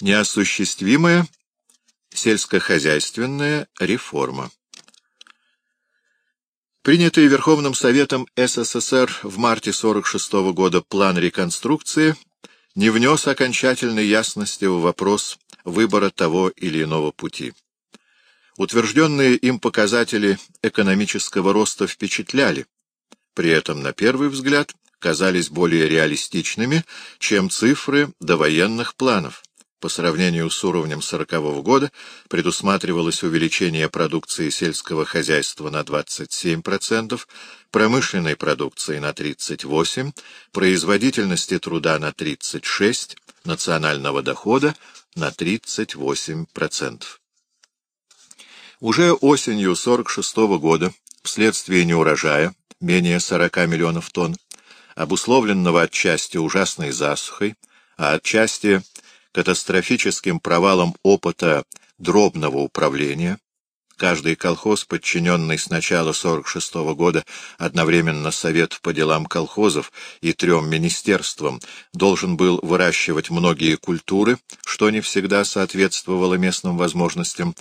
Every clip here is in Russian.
Неосуществимая сельскохозяйственная реформа. Принятый Верховным Советом СССР в марте 1946 года план реконструкции не внес окончательной ясности в вопрос выбора того или иного пути. Утвержденные им показатели экономического роста впечатляли, при этом, на первый взгляд, казались более реалистичными, чем цифры довоенных планов. По сравнению с уровнем 1940 года предусматривалось увеличение продукции сельского хозяйства на 27%, промышленной продукции на 38%, производительности труда на 36%, национального дохода на 38%. Уже осенью 1946 года, вследствие неурожая, менее 40 миллионов тонн, обусловленного отчасти ужасной засухой, а отчасти катастрофическим провалом опыта дробного управления. Каждый колхоз, подчиненный с начала 46 -го года одновременно Совету по делам колхозов и трем министерствам, должен был выращивать многие культуры, что не всегда соответствовало местным возможностям.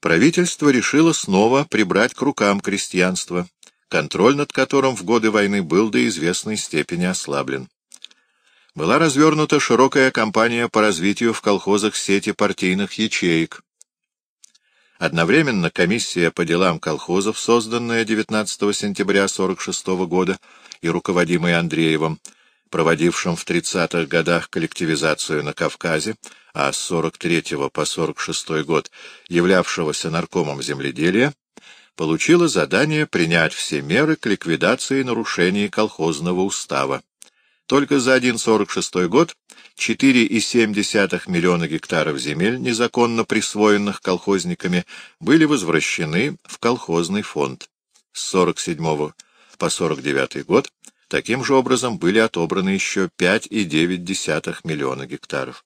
Правительство решило снова прибрать к рукам крестьянство, контроль над которым в годы войны был до известной степени ослаблен была развернута широкая кампания по развитию в колхозах сети партийных ячеек. Одновременно комиссия по делам колхозов, созданная 19 сентября 1946 года и руководимая Андреевым, проводившим в 30-х годах коллективизацию на Кавказе, а с 43 по 46 год являвшегося наркомом земледелия, получила задание принять все меры к ликвидации нарушений колхозного устава. Только за 1,46 год 4,7 миллиона гектаров земель, незаконно присвоенных колхозниками, были возвращены в колхозный фонд. С 47 по 49 год таким же образом были отобраны еще 5,9 миллиона гектаров.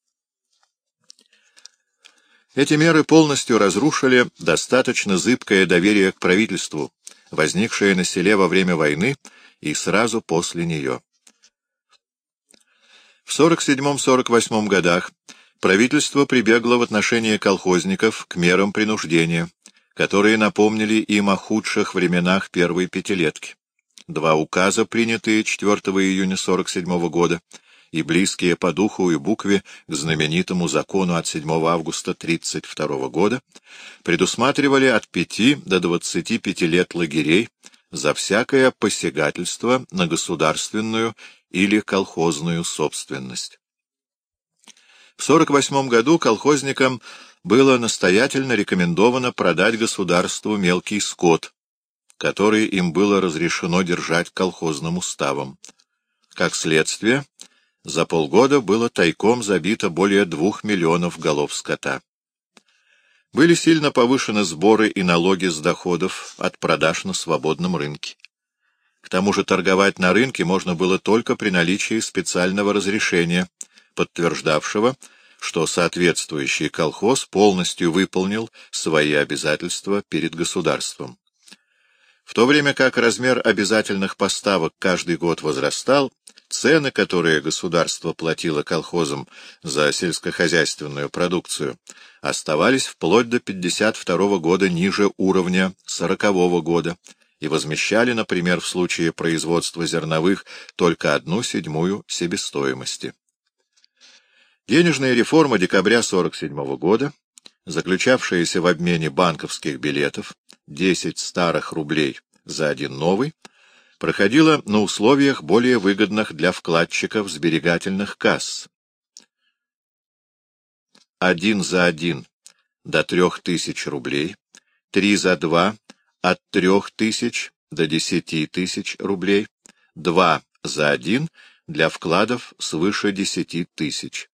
Эти меры полностью разрушили достаточно зыбкое доверие к правительству, возникшее на селе во время войны и сразу после нее. В 47-48 годах правительство прибегло в отношении колхозников к мерам принуждения, которые напомнили им о худших временах первой пятилетки. Два указа, принятые 4 июня 47 года, и близкие по духу и букве к знаменитому закону от 7 августа 1932 года, предусматривали от 5 до 25 лет лагерей за всякое посягательство на государственную или колхозную собственность. В 1948 году колхозникам было настоятельно рекомендовано продать государству мелкий скот, который им было разрешено держать колхозным уставом. Как следствие, за полгода было тайком забито более двух миллионов голов скота. Были сильно повышены сборы и налоги с доходов от продаж на свободном рынке. К тому же торговать на рынке можно было только при наличии специального разрешения, подтверждавшего, что соответствующий колхоз полностью выполнил свои обязательства перед государством. В то время как размер обязательных поставок каждый год возрастал, цены, которые государство платило колхозам за сельскохозяйственную продукцию, оставались вплоть до 52 года ниже уровня 40 -го года, и возмещали, например, в случае производства зерновых только одну седьмую себестоимости. Денежная реформа декабря 1947 года, заключавшаяся в обмене банковских билетов 10 старых рублей за один новый, проходила на условиях более выгодных для вкладчиков сберегательных касс. Один за один до трех тысяч рублей, три за два от трех тысяч до десяти тысяч рублей, два за один для вкладов свыше десяти тысяч.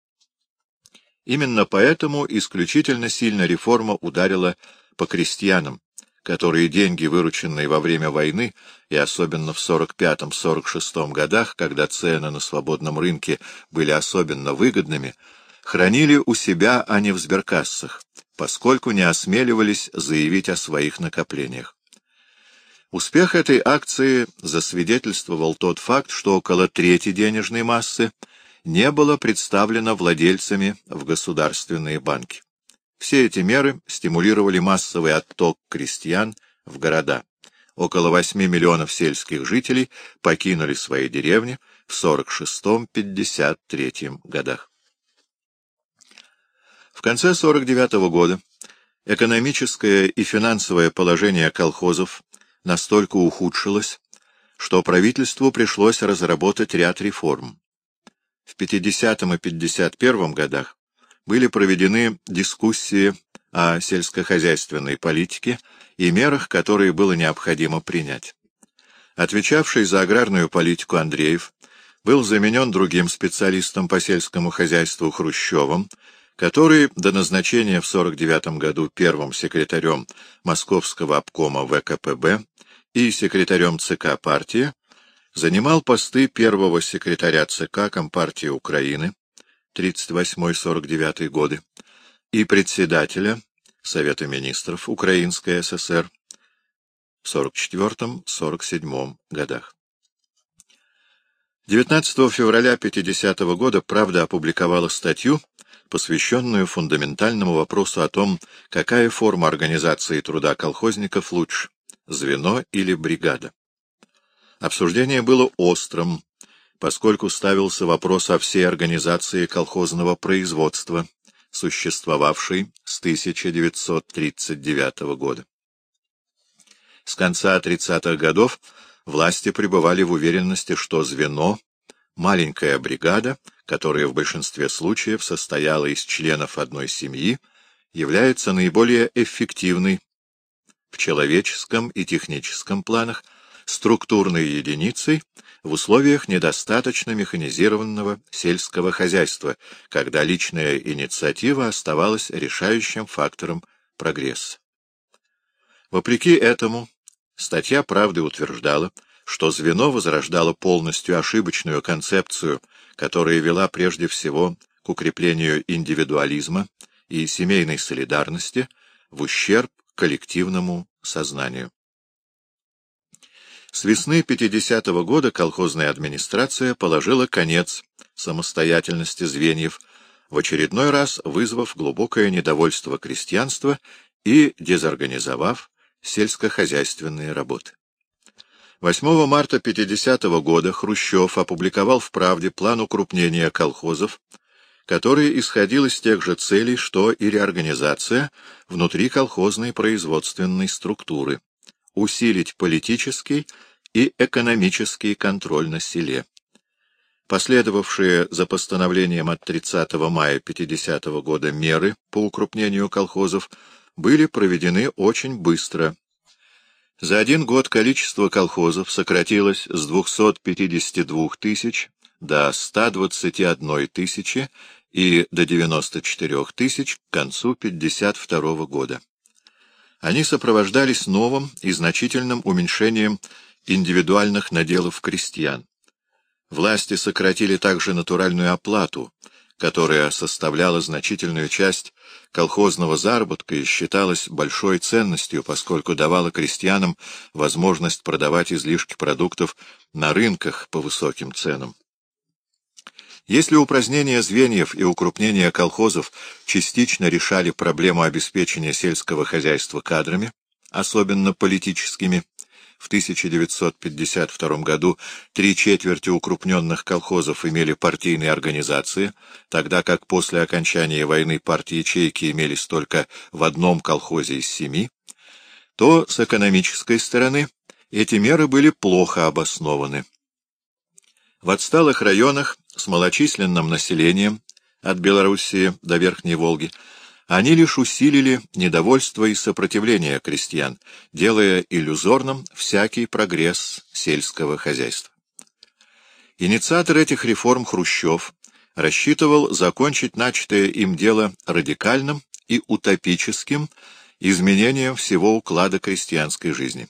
Именно поэтому исключительно сильно реформа ударила по крестьянам, которые деньги, вырученные во время войны, и особенно в 45-46 годах, когда цены на свободном рынке были особенно выгодными, хранили у себя, а не в сберкассах, поскольку не осмеливались заявить о своих накоплениях. Успех этой акции засвидетельствовал тот факт, что около трети денежной массы не было представлено владельцами в государственные банки. Все эти меры стимулировали массовый отток крестьян в города. Около 8 миллионов сельских жителей покинули свои деревни в 46-53 годах. В конце 49 -го года экономическое и финансовое положение колхозов настолько ухудшилось, что правительству пришлось разработать ряд реформ. В 50 и 51 годах были проведены дискуссии о сельскохозяйственной политике и мерах, которые было необходимо принять. Отвечавший за аграрную политику Андреев был заменен другим специалистом по сельскому хозяйству Хрущевым, который до назначения в 49 году первым секретарем Московского обкома ВКПБ и секретарем ЦК партии занимал посты первого секретаря ЦК Компартии Украины 38-49 годы и председателя Совета министров Украинской ССР в 44-47 годах. 19 февраля 50 -го года «Правда» опубликовала статью, посвященную фундаментальному вопросу о том, какая форма организации труда колхозников лучше — звено или бригада. Обсуждение было острым, поскольку ставился вопрос о всей организации колхозного производства, существовавшей с 1939 года. С конца 30-х годов власти пребывали в уверенности, что звено — маленькая бригада, которая в большинстве случаев состояла из членов одной семьи, является наиболее эффективной в человеческом и техническом планах структурной единицей в условиях недостаточно механизированного сельского хозяйства, когда личная инициатива оставалась решающим фактором прогресса. Вопреки этому, статья «Правды» утверждала, что звено возрождало полностью ошибочную концепцию, которая вела прежде всего к укреплению индивидуализма и семейной солидарности в ущерб коллективному сознанию. С весны 50-го года колхозная администрация положила конец самостоятельности звеньев, в очередной раз вызвав глубокое недовольство крестьянства и дезорганизовав сельскохозяйственные работы. 8 марта 50 -го года Хрущев опубликовал в «Правде» план укрупнения колхозов, который исходил из тех же целей, что и реорганизация внутри колхозной производственной структуры усилить политический и экономический контроль на селе. Последовавшие за постановлением от 30 мая 50 -го года меры по укрупнению колхозов были проведены очень быстро. За один год количество колхозов сократилось с 252 тысяч до 121 тысячи и до 94 тысяч к концу 52 года. Они сопровождались новым и значительным уменьшением индивидуальных наделов крестьян. Власти сократили также натуральную оплату, которая составляла значительную часть колхозного заработка и считалась большой ценностью, поскольку давала крестьянам возможность продавать излишки продуктов на рынках по высоким ценам. Если упразднение звеньев и укрупнение колхозов частично решали проблему обеспечения сельского хозяйства кадрами, особенно политическими, в 1952 году три четверти укрупненных колхозов имели партийные организации, тогда как после окончания войны партии ячейки имелись только в одном колхозе из семи, то с экономической стороны эти меры были плохо обоснованы. В отсталых районах с малочисленным населением от Белоруссии до Верхней Волги они лишь усилили недовольство и сопротивление крестьян, делая иллюзорным всякий прогресс сельского хозяйства. Инициатор этих реформ Хрущев рассчитывал закончить начатое им дело радикальным и утопическим изменением всего уклада крестьянской жизни.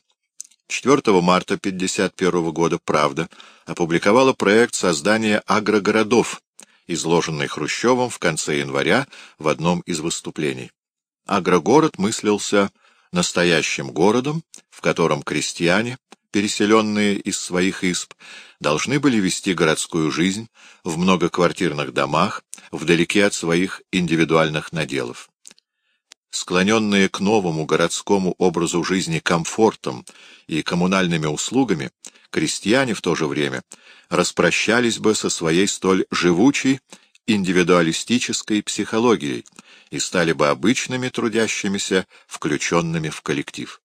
4 марта 1951 года «Правда» опубликовала проект создания агрогородов, изложенный Хрущевым в конце января в одном из выступлений. Агрогород мыслился настоящим городом, в котором крестьяне, переселенные из своих исп, должны были вести городскую жизнь в многоквартирных домах, вдалеке от своих индивидуальных наделов. Склоненные к новому городскому образу жизни комфортом и коммунальными услугами, крестьяне в то же время распрощались бы со своей столь живучей индивидуалистической психологией и стали бы обычными трудящимися, включенными в коллектив.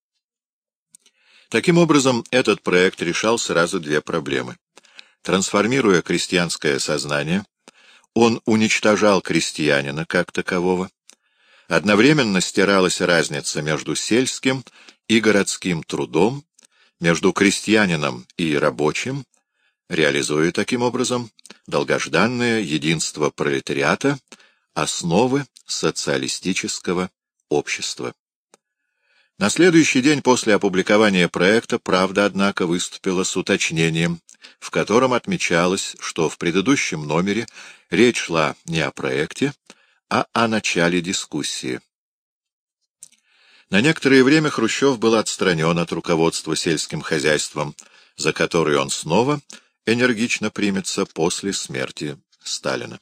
Таким образом, этот проект решал сразу две проблемы. Трансформируя крестьянское сознание, он уничтожал крестьянина как такового. Одновременно стиралась разница между сельским и городским трудом, между крестьянином и рабочим, реализуя таким образом долгожданное единство пролетариата, основы социалистического общества. На следующий день после опубликования проекта «Правда», однако, выступила с уточнением, в котором отмечалось, что в предыдущем номере речь шла не о проекте, а о начале дискуссии. На некоторое время Хрущев был отстранен от руководства сельским хозяйством, за которое он снова энергично примется после смерти Сталина.